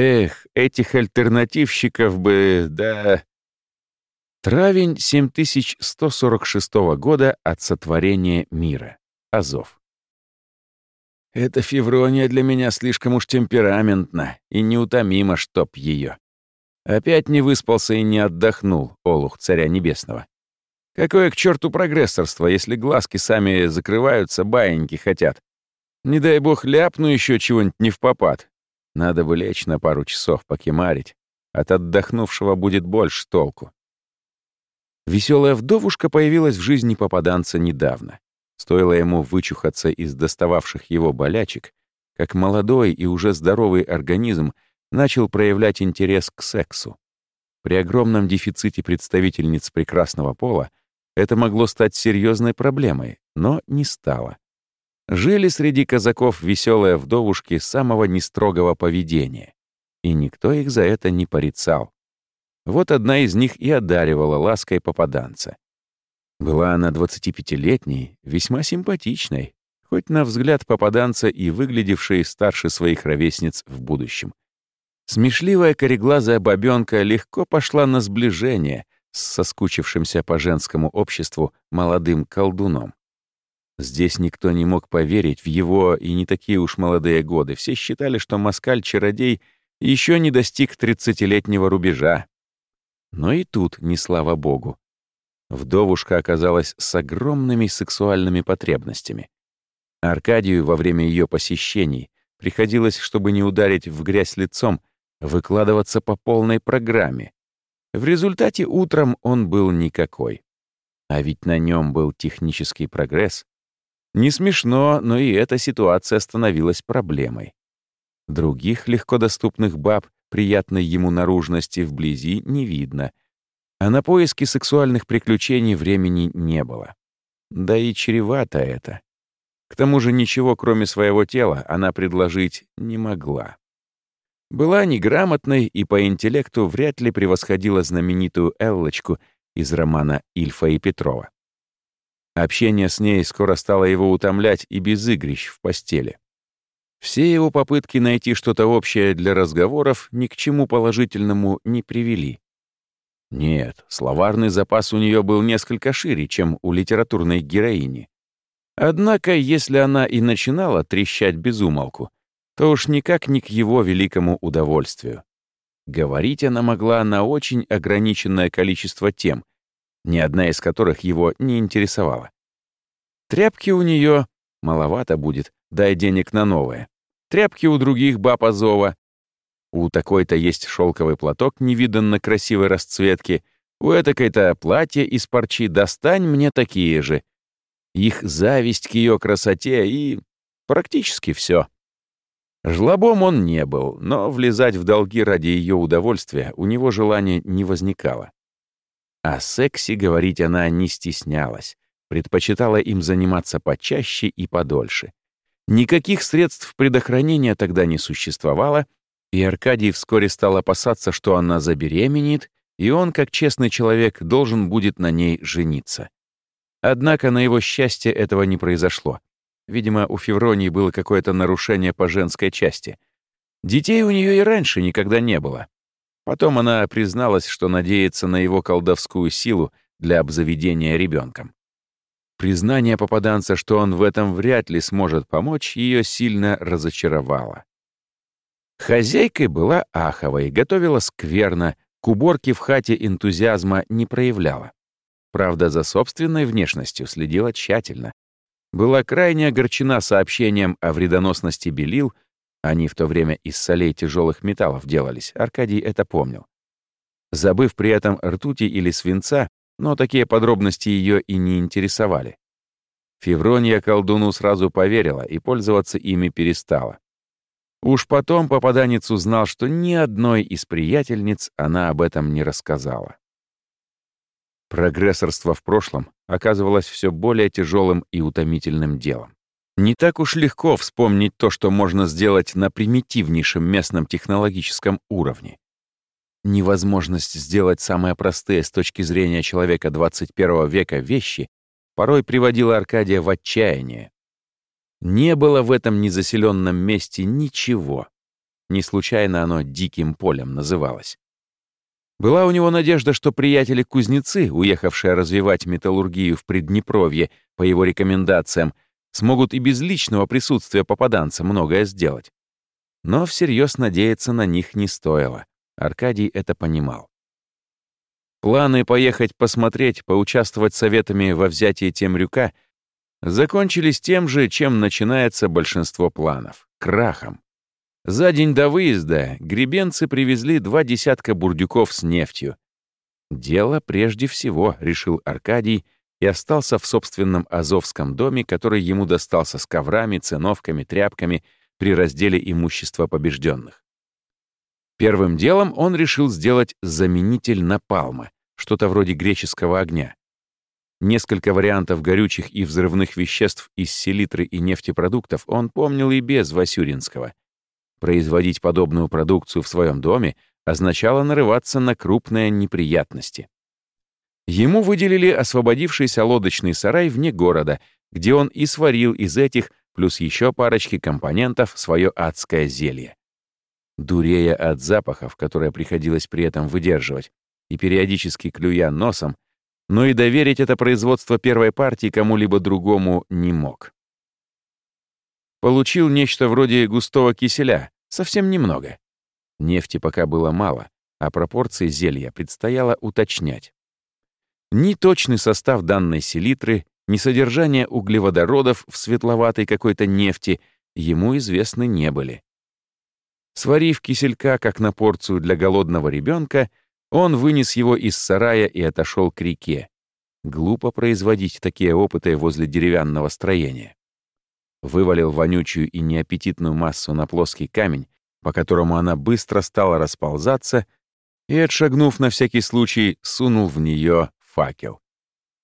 Эх, этих альтернативщиков бы, да... Травень 7146 года от сотворения мира. Азов. Эта Феврония для меня слишком уж темпераментна и неутомима, чтоб ее. Опять не выспался и не отдохнул, олух царя небесного. Какое к черту прогрессорство, если глазки сами закрываются, баиньки хотят. Не дай бог ляпну еще чего-нибудь не в попад. Надо бы лечь на пару часов покемарить. От отдохнувшего будет больше толку. Веселая вдовушка появилась в жизни попаданца недавно. Стоило ему вычухаться из достававших его болячек, как молодой и уже здоровый организм начал проявлять интерес к сексу. При огромном дефиците представительниц прекрасного пола это могло стать серьезной проблемой, но не стало. Жили среди казаков веселые вдовушки самого нестрогого поведения, и никто их за это не порицал. Вот одна из них и одаривала лаской попаданца. Была она 25-летней, весьма симпатичной, хоть на взгляд попаданца и выглядевшей старше своих ровесниц в будущем. Смешливая кореглазая бабёнка легко пошла на сближение с соскучившимся по женскому обществу молодым колдуном. Здесь никто не мог поверить в его и не такие уж молодые годы. Все считали, что москаль-чародей еще не достиг тридцатилетнего рубежа. Но и тут не слава богу. Вдовушка оказалась с огромными сексуальными потребностями. Аркадию во время ее посещений приходилось, чтобы не ударить в грязь лицом, выкладываться по полной программе. В результате утром он был никакой. А ведь на нем был технический прогресс. Не смешно, но и эта ситуация становилась проблемой. Других легкодоступных баб приятной ему наружности вблизи не видно — а на поиски сексуальных приключений времени не было. Да и чревато это. К тому же ничего, кроме своего тела, она предложить не могла. Была неграмотной и по интеллекту вряд ли превосходила знаменитую Эллочку из романа Ильфа и Петрова. Общение с ней скоро стало его утомлять и без игрищ в постели. Все его попытки найти что-то общее для разговоров ни к чему положительному не привели. Нет, словарный запас у нее был несколько шире, чем у литературной героини. Однако, если она и начинала трещать без умолку, то уж никак не к его великому удовольствию. Говорить она могла на очень ограниченное количество тем, ни одна из которых его не интересовала. Тряпки у нее маловато будет, дай денег на новое. Тряпки у других баб Азова у такой-то есть шелковый платок невиданно красивой расцветки, у этакой-то платье из парчи «Достань мне такие же». Их зависть к ее красоте и практически все. Жлобом он не был, но влезать в долги ради ее удовольствия у него желания не возникало. О сексе говорить она не стеснялась, предпочитала им заниматься почаще и подольше. Никаких средств предохранения тогда не существовало — и Аркадий вскоре стал опасаться, что она забеременеет, и он, как честный человек, должен будет на ней жениться. Однако на его счастье этого не произошло. Видимо, у Февронии было какое-то нарушение по женской части. Детей у нее и раньше никогда не было. Потом она призналась, что надеется на его колдовскую силу для обзаведения ребенком. Признание попаданца, что он в этом вряд ли сможет помочь, ее сильно разочаровало. Хозяйкой была аховой, готовила скверно, к уборке в хате энтузиазма не проявляла. Правда, за собственной внешностью следила тщательно. Была крайне огорчена сообщением о вредоносности белил, они в то время из солей тяжелых металлов делались, Аркадий это помнил. Забыв при этом ртути или свинца, но такие подробности ее и не интересовали. Феврония колдуну сразу поверила и пользоваться ими перестала. Уж потом попаданец узнал, что ни одной из приятельниц она об этом не рассказала. Прогрессорство в прошлом оказывалось все более тяжелым и утомительным делом. Не так уж легко вспомнить то, что можно сделать на примитивнейшем местном технологическом уровне. Невозможность сделать самые простые с точки зрения человека 21 века вещи порой приводила Аркадия в отчаяние. Не было в этом незаселенном месте ничего. Не случайно оно «диким полем» называлось. Была у него надежда, что приятели-кузнецы, уехавшие развивать металлургию в Приднепровье по его рекомендациям, смогут и без личного присутствия попаданца многое сделать. Но всерьез надеяться на них не стоило. Аркадий это понимал. Планы поехать посмотреть, поучаствовать советами во взятии Темрюка закончились тем же, чем начинается большинство планов — крахом. За день до выезда гребенцы привезли два десятка бурдюков с нефтью. Дело прежде всего, решил Аркадий, и остался в собственном Азовском доме, который ему достался с коврами, циновками, тряпками при разделе имущества побежденных. Первым делом он решил сделать заменитель напалма, что-то вроде греческого огня. Несколько вариантов горючих и взрывных веществ из селитры и нефтепродуктов он помнил и без Васюринского. Производить подобную продукцию в своем доме означало нарываться на крупные неприятности. Ему выделили освободившийся лодочный сарай вне города, где он и сварил из этих, плюс еще парочки компонентов, свое адское зелье. Дурея от запахов, которые приходилось при этом выдерживать, и периодически клюя носом, но и доверить это производство первой партии кому-либо другому не мог. Получил нечто вроде густого киселя, совсем немного. Нефти пока было мало, а пропорции зелья предстояло уточнять. Ни точный состав данной селитры, ни содержание углеводородов в светловатой какой-то нефти ему известны не были. Сварив киселька как на порцию для голодного ребенка, он вынес его из сарая и отошел к реке. Глупо производить такие опыты возле деревянного строения. Вывалил вонючую и неаппетитную массу на плоский камень, по которому она быстро стала расползаться, и, отшагнув на всякий случай, сунул в нее факел.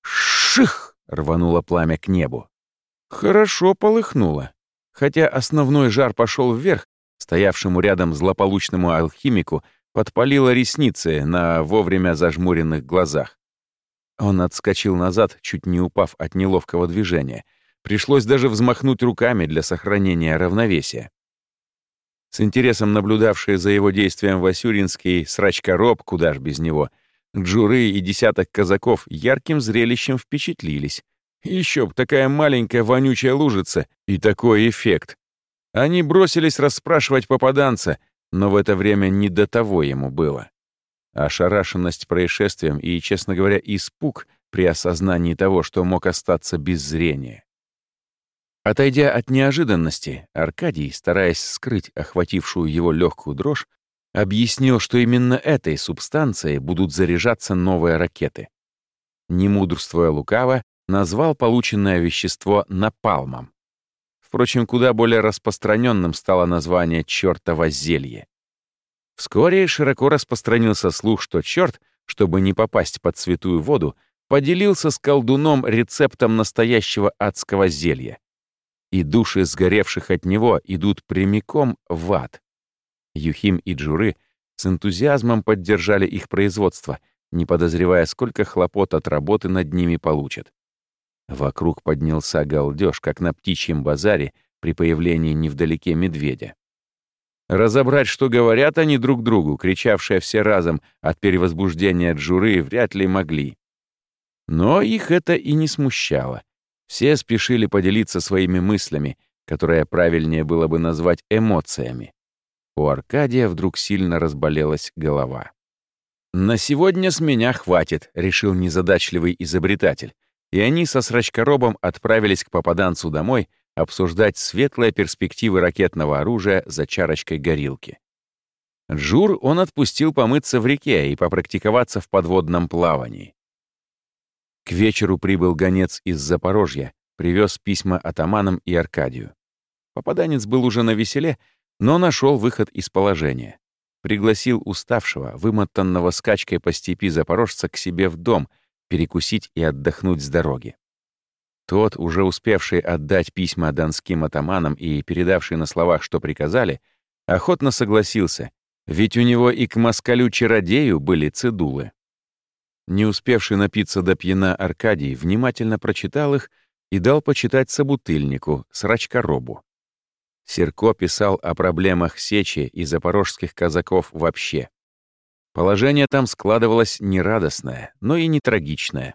«Ших!» — рвануло пламя к небу. Хорошо полыхнуло. Хотя основной жар пошел вверх, стоявшему рядом злополучному алхимику подпалило ресницы на вовремя зажмуренных глазах. Он отскочил назад, чуть не упав от неловкого движения. Пришлось даже взмахнуть руками для сохранения равновесия. С интересом наблюдавшие за его действием Васюринский, срачкороб, куда ж без него, Джуры и десяток казаков ярким зрелищем впечатлились. Еще б такая маленькая вонючая лужица и такой эффект. Они бросились расспрашивать попаданца, но в это время не до того ему было. Ошарашенность происшествием и, честно говоря, испуг при осознании того, что мог остаться без зрения. Отойдя от неожиданности, Аркадий, стараясь скрыть охватившую его легкую дрожь, объяснил, что именно этой субстанцией будут заряжаться новые ракеты. Не мудрствуя лукаво, назвал полученное вещество напалмом. Впрочем, куда более распространенным стало название «чёртово зелье». Вскоре широко распространился слух, что черт, чтобы не попасть под святую воду, поделился с колдуном рецептом настоящего адского зелья. И души сгоревших от него идут прямиком в ад. Юхим и Джуры с энтузиазмом поддержали их производство, не подозревая, сколько хлопот от работы над ними получат. Вокруг поднялся галдеж, как на птичьем базаре при появлении невдалеке медведя. Разобрать, что говорят они друг другу, кричавшие все разом от перевозбуждения джуры, вряд ли могли. Но их это и не смущало. Все спешили поделиться своими мыслями, которые правильнее было бы назвать эмоциями. У Аркадия вдруг сильно разболелась голова. «На сегодня с меня хватит», — решил незадачливый изобретатель и они со срачкоробом отправились к попаданцу домой обсуждать светлые перспективы ракетного оружия за чарочкой горилки. Джур он отпустил помыться в реке и попрактиковаться в подводном плавании. К вечеру прибыл гонец из Запорожья, привез письма атаманам и Аркадию. Попаданец был уже на веселе, но нашел выход из положения. Пригласил уставшего, вымотанного скачкой по степи запорожца к себе в дом — перекусить и отдохнуть с дороги. Тот, уже успевший отдать письма донским атаманам и передавший на словах, что приказали, охотно согласился, ведь у него и к москалю-чародею были цедулы. Не успевший напиться до пьяна Аркадий внимательно прочитал их и дал почитать собутыльнику, срачкоробу. Серко писал о проблемах Сечи и запорожских казаков вообще. Положение там складывалось не радостное, но и не трагичное.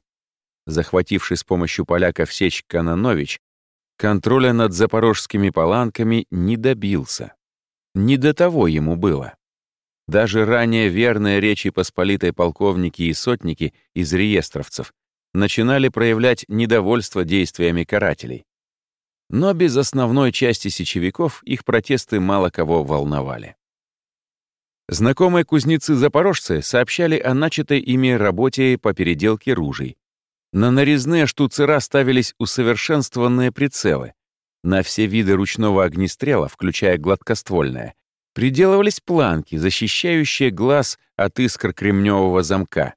Захвативший с помощью поляков Сечь Кананович, контроля над запорожскими паланками не добился. Не до того ему было. Даже ранее верные Речи Посполитой полковники и сотники из реестровцев начинали проявлять недовольство действиями карателей. Но без основной части сечевиков их протесты мало кого волновали. Знакомые кузнецы-запорожцы сообщали о начатой ими работе по переделке ружей. На нарезные штуцера ставились усовершенствованные прицелы. На все виды ручного огнестрела, включая гладкоствольное, приделывались планки, защищающие глаз от искр кремневого замка.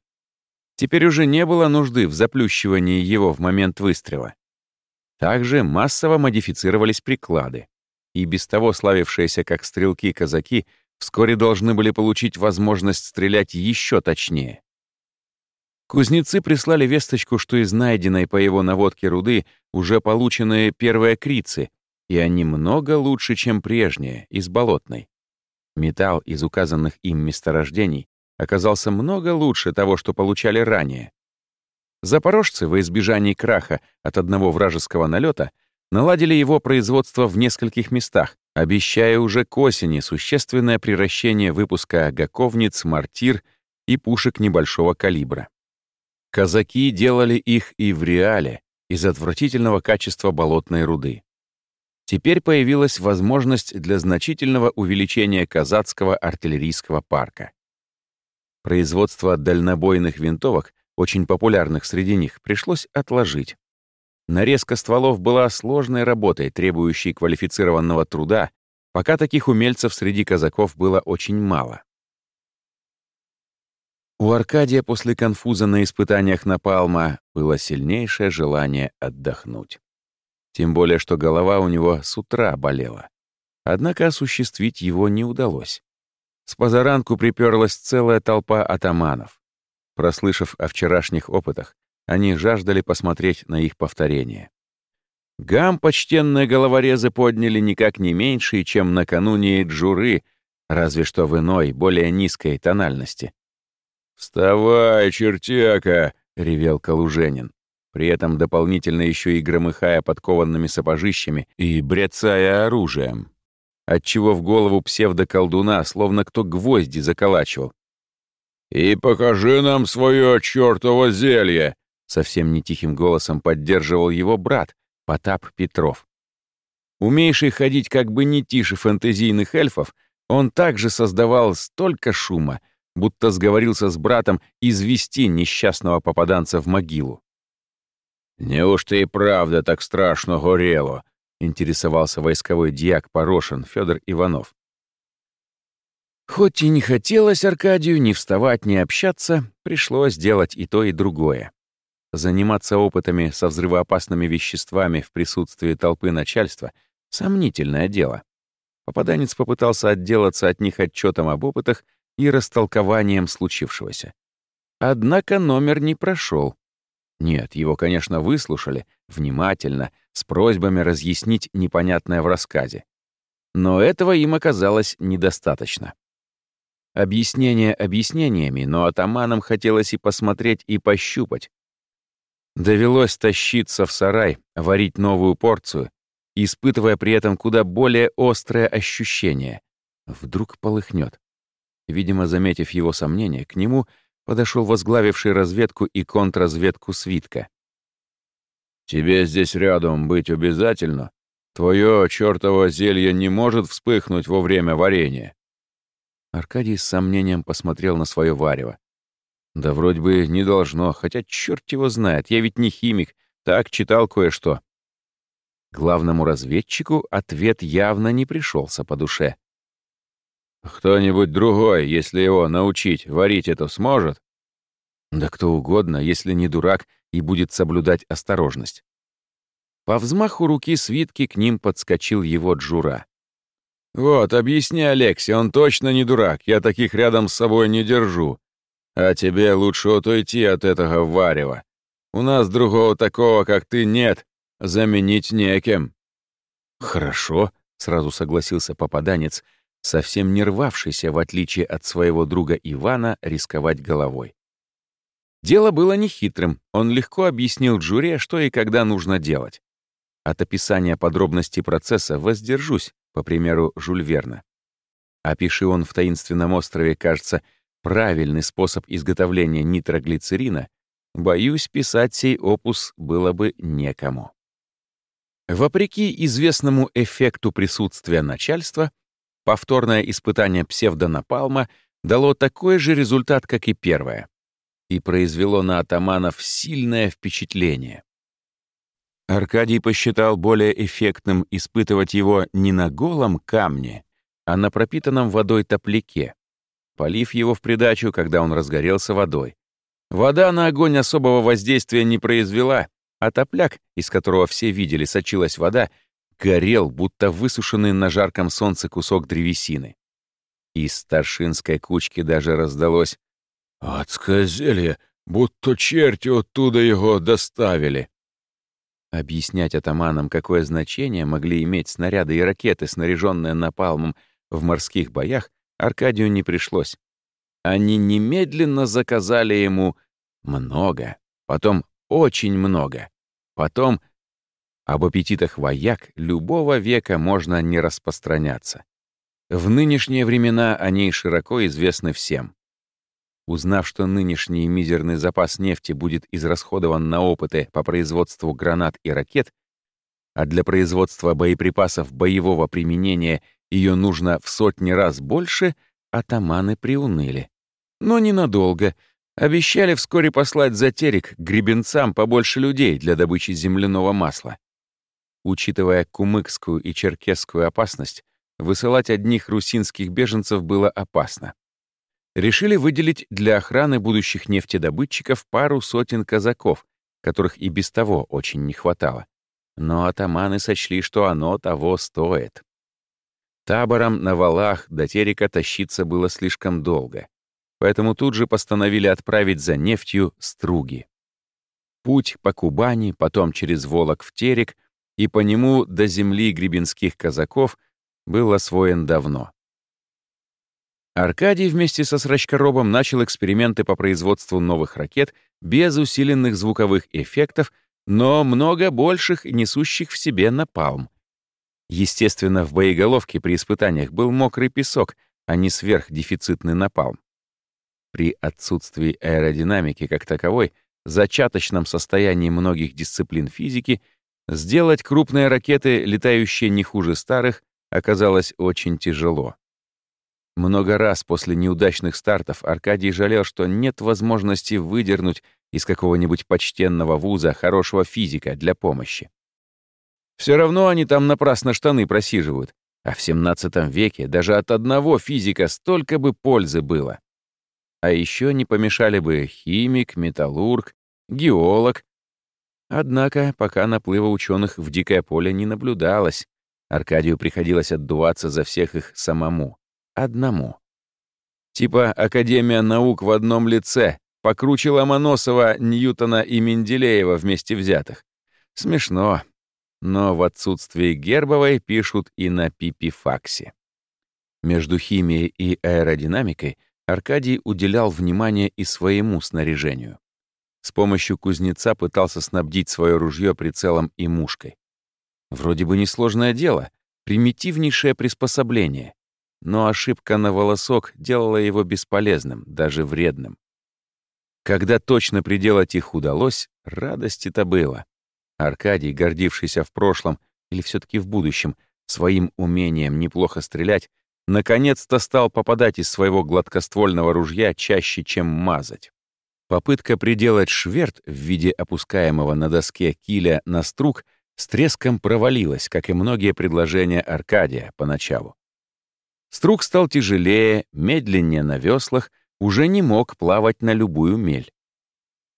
Теперь уже не было нужды в заплющивании его в момент выстрела. Также массово модифицировались приклады. И без того славившиеся как стрелки-казаки вскоре должны были получить возможность стрелять еще точнее. Кузнецы прислали весточку, что из найденной по его наводке руды уже получены первые крицы, и они много лучше, чем прежние, из болотной. Металл из указанных им месторождений оказался много лучше того, что получали ранее. Запорожцы, во избежании краха от одного вражеского налета, наладили его производство в нескольких местах, обещая уже к осени существенное приращение выпуска гаковниц, мортир и пушек небольшого калибра. Казаки делали их и в реале из отвратительного качества болотной руды. Теперь появилась возможность для значительного увеличения казацкого артиллерийского парка. Производство дальнобойных винтовок очень популярных среди них, пришлось отложить. Нарезка стволов была сложной работой, требующей квалифицированного труда, пока таких умельцев среди казаков было очень мало. У Аркадия после конфуза на испытаниях Напалма было сильнейшее желание отдохнуть. Тем более, что голова у него с утра болела. Однако осуществить его не удалось. С позаранку приперлась целая толпа атаманов. Прослышав о вчерашних опытах, они жаждали посмотреть на их повторение. Гам почтенные головорезы подняли никак не меньше, чем накануне джуры, разве что в иной, более низкой тональности. «Вставай, чертяка!» — ревел Калуженин, при этом дополнительно еще и громыхая подкованными сапожищами и бряцая оружием, отчего в голову псевдоколдуна словно кто гвозди заколачивал. «И покажи нам свое чертово зелье!» Совсем не тихим голосом поддерживал его брат, Потап Петров. Умейший ходить как бы не тише фэнтезийных эльфов, он также создавал столько шума, будто сговорился с братом извести несчастного попаданца в могилу. «Неужто и правда так страшно горело?» — интересовался войсковой диак Порошин Федор Иванов. Хоть и не хотелось Аркадию ни вставать, ни общаться, пришлось делать и то, и другое. Заниматься опытами со взрывоопасными веществами в присутствии толпы начальства — сомнительное дело. Попаданец попытался отделаться от них отчетом об опытах и растолкованием случившегося. Однако номер не прошел. Нет, его, конечно, выслушали, внимательно, с просьбами разъяснить непонятное в рассказе. Но этого им оказалось недостаточно. Объяснения объяснениями, но атаманам хотелось и посмотреть, и пощупать. Довелось тащиться в сарай, варить новую порцию, испытывая при этом куда более острое ощущение. Вдруг полыхнет. Видимо, заметив его сомнения, к нему подошел возглавивший разведку и контрразведку Свитка. «Тебе здесь рядом быть обязательно? Твое чертово зелье не может вспыхнуть во время варенья». Аркадий с сомнением посмотрел на свое варево. Да вроде бы не должно, хотя черт его знает, я ведь не химик, так читал кое-что. Главному разведчику ответ явно не пришелся по душе. «Кто-нибудь другой, если его научить варить это сможет?» «Да кто угодно, если не дурак и будет соблюдать осторожность». По взмаху руки свитки к ним подскочил его Джура. «Вот, объясни Алексе, он точно не дурак, я таких рядом с собой не держу. А тебе лучше отойти от этого варева. У нас другого такого, как ты, нет, заменить некем». «Хорошо», — сразу согласился попаданец, совсем не рвавшийся, в отличие от своего друга Ивана, рисковать головой. Дело было нехитрым, он легко объяснил Джуре, что и когда нужно делать. От описания подробностей процесса воздержусь, по примеру Жюль Верна. Опиши он в таинственном острове, кажется, правильный способ изготовления нитроглицерина, боюсь, писать сей опус было бы некому. Вопреки известному эффекту присутствия начальства, повторное испытание псевдонапалма дало такой же результат, как и первое, и произвело на атаманов сильное впечатление. Аркадий посчитал более эффектным испытывать его не на голом камне, а на пропитанном водой топляке, полив его в придачу, когда он разгорелся водой. Вода на огонь особого воздействия не произвела, а топляк, из которого все видели, сочилась вода, горел, будто высушенный на жарком солнце кусок древесины. Из старшинской кучки даже раздалось «Адское будто черти оттуда его доставили». Объяснять атаманам, какое значение могли иметь снаряды и ракеты, снаряженные напалмом в морских боях, Аркадию не пришлось. Они немедленно заказали ему много, потом очень много, потом об аппетитах вояк любого века можно не распространяться. В нынешние времена они широко известны всем. Узнав, что нынешний мизерный запас нефти будет израсходован на опыты по производству гранат и ракет, а для производства боеприпасов боевого применения ее нужно в сотни раз больше, атаманы приуныли. Но ненадолго. Обещали вскоре послать за терек гребенцам побольше людей для добычи земляного масла. Учитывая кумыкскую и черкесскую опасность, высылать одних русинских беженцев было опасно решили выделить для охраны будущих нефтедобытчиков пару сотен казаков, которых и без того очень не хватало. Но атаманы сочли, что оно того стоит. Табором на валах до Терека тащиться было слишком долго, поэтому тут же постановили отправить за нефтью струги. Путь по Кубани, потом через Волок в Терек и по нему до земли гребенских казаков был освоен давно. Аркадий вместе со Срачкоробом начал эксперименты по производству новых ракет без усиленных звуковых эффектов, но много больших несущих в себе напалм. Естественно, в боеголовке при испытаниях был мокрый песок, а не сверхдефицитный напалм. При отсутствии аэродинамики как таковой, зачаточном состоянии многих дисциплин физики, сделать крупные ракеты, летающие не хуже старых, оказалось очень тяжело. Много раз после неудачных стартов Аркадий жалел, что нет возможности выдернуть из какого-нибудь почтенного вуза хорошего физика для помощи. Все равно они там напрасно штаны просиживают, а в 17 веке даже от одного физика столько бы пользы было. А еще не помешали бы химик, металлург, геолог. Однако пока наплыва ученых в дикое поле не наблюдалось, Аркадию приходилось отдуваться за всех их самому одному. Типа Академия наук в одном лице, покруче Ломоносова, Ньютона и Менделеева вместе взятых. Смешно. Но в отсутствии Гербовой пишут и на пипифаксе. Между химией и аэродинамикой Аркадий уделял внимание и своему снаряжению. С помощью кузнеца пытался снабдить свое ружье прицелом и мушкой. Вроде бы несложное дело, примитивнейшее приспособление но ошибка на волосок делала его бесполезным, даже вредным. Когда точно приделать их удалось, радости-то было. Аркадий, гордившийся в прошлом или все таки в будущем своим умением неплохо стрелять, наконец-то стал попадать из своего гладкоствольного ружья чаще, чем мазать. Попытка приделать шверт в виде опускаемого на доске киля на струк с треском провалилась, как и многие предложения Аркадия поначалу. Струк стал тяжелее, медленнее на веслах, уже не мог плавать на любую мель.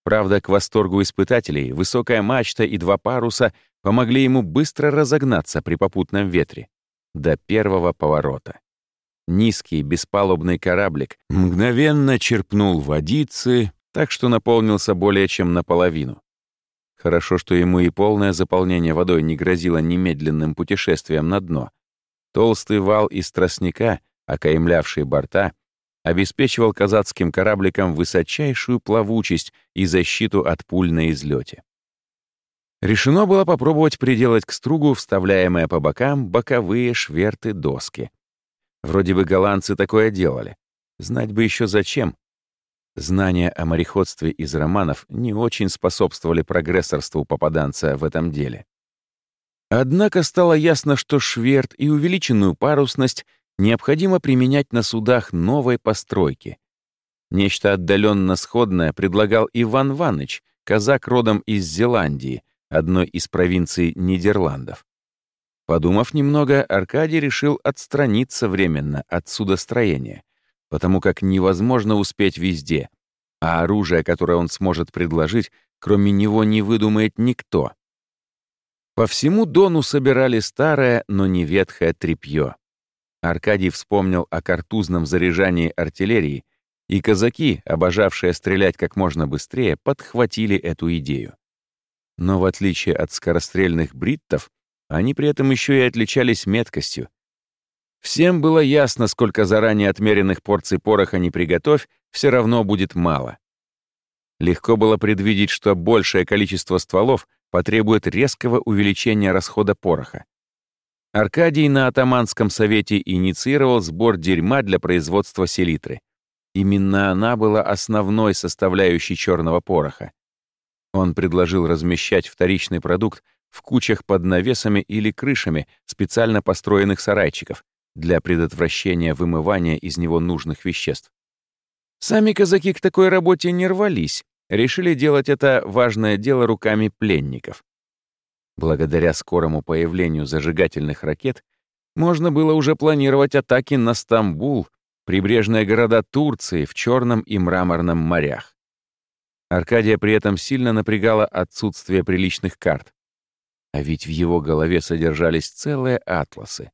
Правда, к восторгу испытателей высокая мачта и два паруса помогли ему быстро разогнаться при попутном ветре. До первого поворота. Низкий беспалубный кораблик мгновенно черпнул водицы, так что наполнился более чем наполовину. Хорошо, что ему и полное заполнение водой не грозило немедленным путешествием на дно, Толстый вал из тростника, окаемлявший борта, обеспечивал казацким корабликам высочайшую плавучесть и защиту от пуль на излете. Решено было попробовать приделать к стругу вставляемые по бокам боковые шверты-доски. Вроде бы голландцы такое делали. Знать бы еще зачем. Знания о мореходстве из романов не очень способствовали прогрессорству попаданца в этом деле. Однако стало ясно, что шверт и увеличенную парусность необходимо применять на судах новой постройки. Нечто отдаленно сходное предлагал Иван Ваныч, казак родом из Зеландии, одной из провинций Нидерландов. Подумав немного, Аркадий решил отстраниться временно от судостроения, потому как невозможно успеть везде, а оружие, которое он сможет предложить, кроме него не выдумает никто. По всему Дону собирали старое, но не ветхое тряпье. Аркадий вспомнил о картузном заряжании артиллерии, и казаки, обожавшие стрелять как можно быстрее, подхватили эту идею. Но в отличие от скорострельных бриттов, они при этом еще и отличались меткостью. Всем было ясно, сколько заранее отмеренных порций пороха не приготовь, все равно будет мало. Легко было предвидеть, что большее количество стволов потребует резкого увеличения расхода пороха. Аркадий на атаманском совете инициировал сбор дерьма для производства селитры. Именно она была основной составляющей черного пороха. Он предложил размещать вторичный продукт в кучах под навесами или крышами специально построенных сарайчиков для предотвращения вымывания из него нужных веществ. Сами казаки к такой работе не рвались, решили делать это важное дело руками пленников. Благодаря скорому появлению зажигательных ракет можно было уже планировать атаки на Стамбул, прибрежные города Турции в Черном и Мраморном морях. Аркадия при этом сильно напрягало отсутствие приличных карт. А ведь в его голове содержались целые атласы.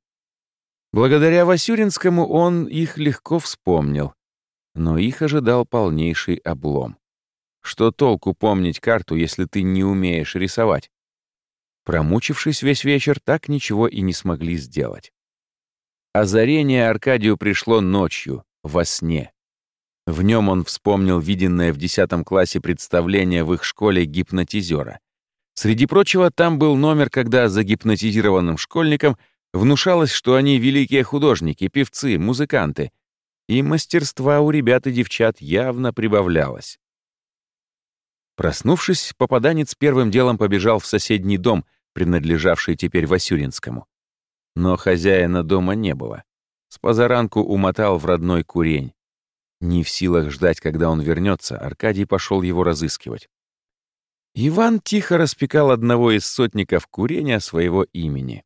Благодаря Васюринскому он их легко вспомнил, но их ожидал полнейший облом. Что толку помнить карту, если ты не умеешь рисовать? Промучившись весь вечер, так ничего и не смогли сделать. Озарение Аркадию пришло ночью, во сне. В нем он вспомнил виденное в 10 классе представление в их школе гипнотизера. Среди прочего, там был номер, когда загипнотизированным школьникам внушалось, что они великие художники, певцы, музыканты, и мастерства у ребят и девчат явно прибавлялось. Проснувшись, попаданец первым делом побежал в соседний дом — принадлежавший теперь Васюринскому. Но хозяина дома не было. С позаранку умотал в родной курень. Не в силах ждать, когда он вернется, Аркадий пошел его разыскивать. Иван тихо распекал одного из сотников курения своего имени.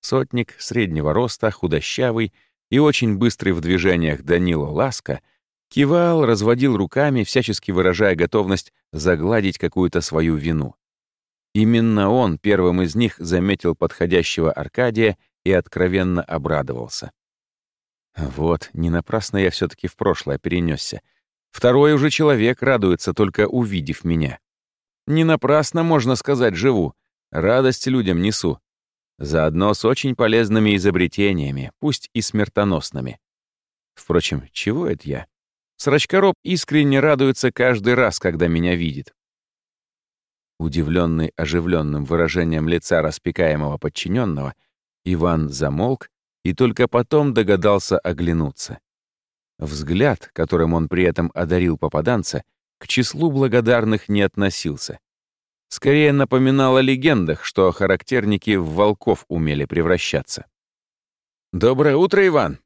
Сотник среднего роста, худощавый и очень быстрый в движениях Данила Ласка кивал, разводил руками, всячески выражая готовность загладить какую-то свою вину. Именно он первым из них заметил подходящего Аркадия и откровенно обрадовался. Вот, не напрасно я все таки в прошлое перенесся. Второй уже человек радуется, только увидев меня. Не напрасно, можно сказать, живу. Радость людям несу. Заодно с очень полезными изобретениями, пусть и смертоносными. Впрочем, чего это я? Срачкороб искренне радуется каждый раз, когда меня видит. Удивленный оживленным выражением лица распекаемого подчиненного, Иван замолк и только потом догадался оглянуться. Взгляд, которым он при этом одарил попаданца, к числу благодарных не относился. Скорее напоминал о легендах, что характерники в волков умели превращаться. «Доброе утро, Иван!»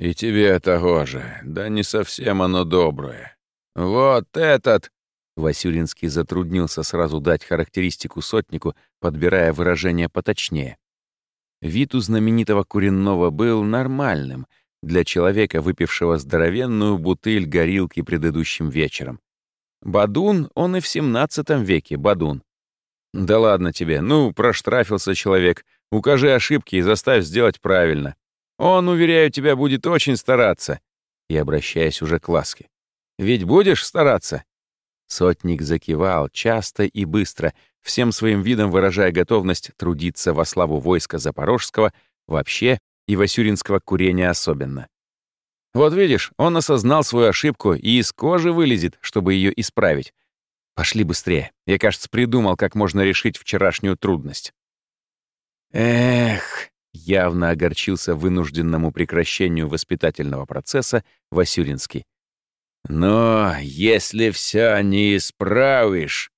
«И тебе того же, да не совсем оно доброе. Вот этот...» Васюринский затруднился сразу дать характеристику сотнику, подбирая выражение поточнее. Вид у знаменитого куренного был нормальным для человека, выпившего здоровенную бутыль горилки предыдущим вечером. Бадун, он и в 17 веке, Бадун. Да ладно тебе, ну, проштрафился человек, укажи ошибки и заставь сделать правильно. Он, уверяю тебя, будет очень стараться. И обращаясь уже к Ласке. Ведь будешь стараться? Сотник закивал часто и быстро, всем своим видом выражая готовность трудиться во славу войска Запорожского вообще и васюринского курения особенно. Вот видишь, он осознал свою ошибку и из кожи вылезет, чтобы ее исправить. Пошли быстрее. Я, кажется, придумал, как можно решить вчерашнюю трудность. Эх, явно огорчился вынужденному прекращению воспитательного процесса Васюринский. Но если все не исправишь...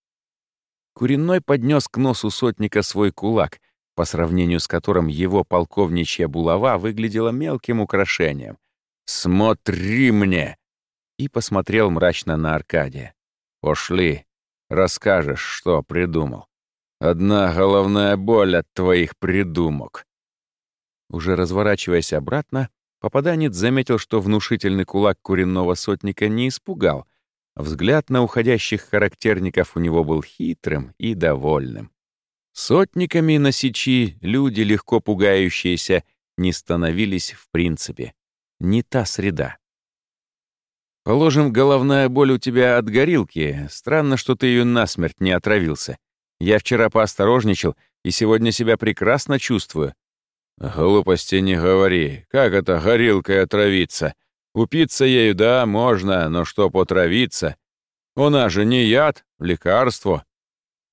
Куриной поднес к носу сотника свой кулак, по сравнению с которым его полковничья булава выглядела мелким украшением. «Смотри мне!» И посмотрел мрачно на Аркадия. «Пошли, расскажешь, что придумал. Одна головная боль от твоих придумок». Уже разворачиваясь обратно, попаданец заметил, что внушительный кулак куренного сотника не испугал. Взгляд на уходящих характерников у него был хитрым и довольным. Сотниками на сечи люди, легко пугающиеся, не становились в принципе. Не та среда. Положим, головная боль у тебя от горилки. Странно, что ты ее насмерть не отравился. Я вчера поосторожничал и сегодня себя прекрасно чувствую. Глупости не говори. Как это горилкой отравиться? Упиться ею, да, можно, но чтоб отравиться? У нас же не яд, лекарство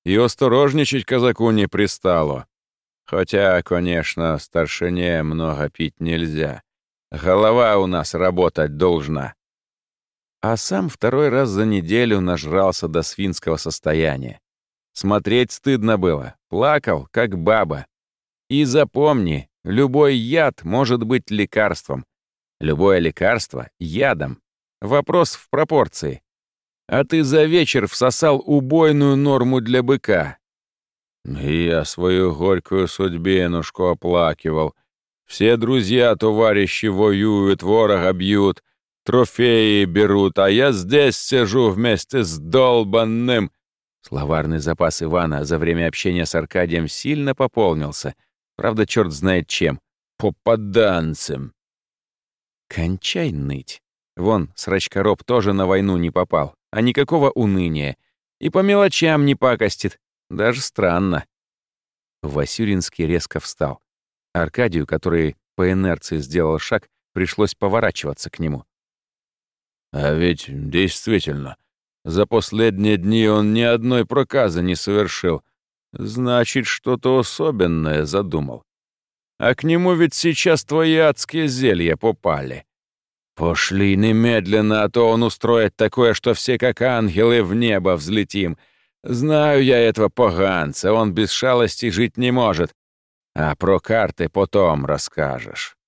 и осторожничать казаку не пристало. Хотя, конечно, старшине много пить нельзя. Голова у нас работать должна. А сам второй раз за неделю нажрался до свинского состояния. Смотреть стыдно было, плакал, как баба. И запомни, любой яд может быть лекарством. Любое лекарство — ядом. Вопрос в пропорции а ты за вечер всосал убойную норму для быка. я свою горькую судьбинушку оплакивал. Все друзья-товарищи воюют, ворога бьют, трофеи берут, а я здесь сижу вместе с долбанным. Словарный запас Ивана за время общения с Аркадием сильно пополнился. Правда, черт знает чем. Попаданцем. Кончай ныть. Вон, срачкороб тоже на войну не попал а никакого уныния. И по мелочам не пакостит. Даже странно. Васюринский резко встал. Аркадию, который по инерции сделал шаг, пришлось поворачиваться к нему. «А ведь действительно, за последние дни он ни одной проказы не совершил. Значит, что-то особенное задумал. А к нему ведь сейчас твои адские зелья попали. «Пошли немедленно, а то он устроит такое, что все как ангелы в небо взлетим. Знаю я этого поганца, он без шалости жить не может. А про карты потом расскажешь».